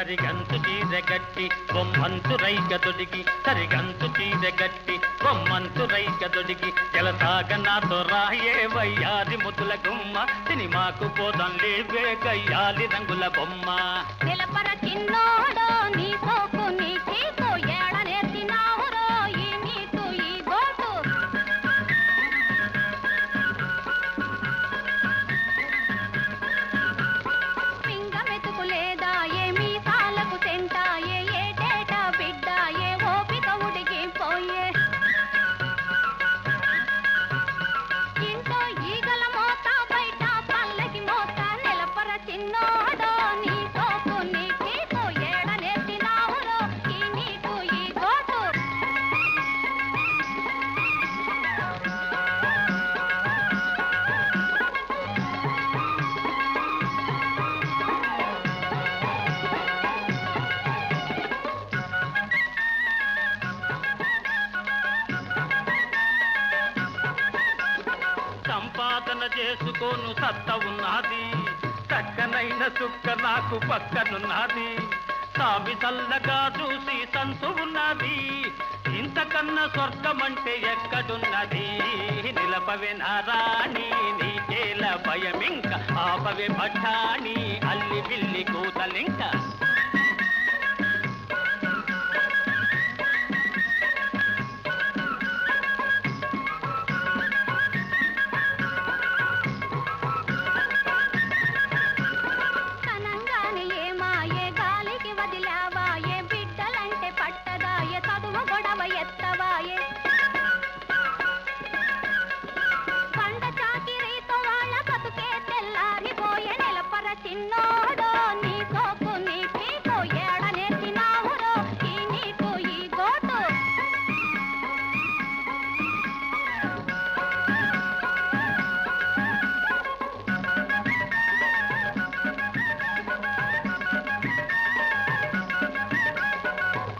సరిగంతు చీరగట్టి బొమ్మంతు రైక దొడిగి సరిగంతు చీరగట్టి బొమ్మంతు రైక దొడిగి జలసాగ నాతో రాయే వయ్యాది ముద్దుల గుమ్మ. సినిమాకు పోదాం లేవే గయ్యాలి రంగుల బొమ్మ. నిలపర చిన్నోడో సంపాదన చేసుకోను సత్త ఉన్నది. చక్కనైన చుక్క నాకు పక్కనున్నది. సామి చల్లగా చూసి సంతు ఉన్నది. ఇంతకన్నా స్వర్గమంటే ఎక్కడున్నది? నిలపవే నారాణి నీకేల భయమింక. ఆపవే పఠాణి అల్లి పిల్లి కూతలింక.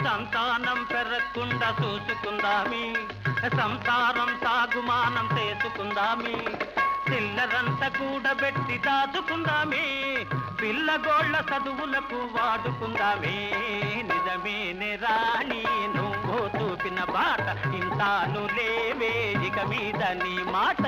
సంతానం పెరగకుండా చూసుకుందామి. సంసారం సాగుమానం చేసుకుందామి. చిల్లరంతా కూడబెట్టి దాచుకుందామి. పిల్లగోళ్ళ చదువులకు వాడుకుందామే. నిజమేనే రాణి నువ్వు చూపిన బాట ఇంతాను లేవే. ఇక మీద నీ మాట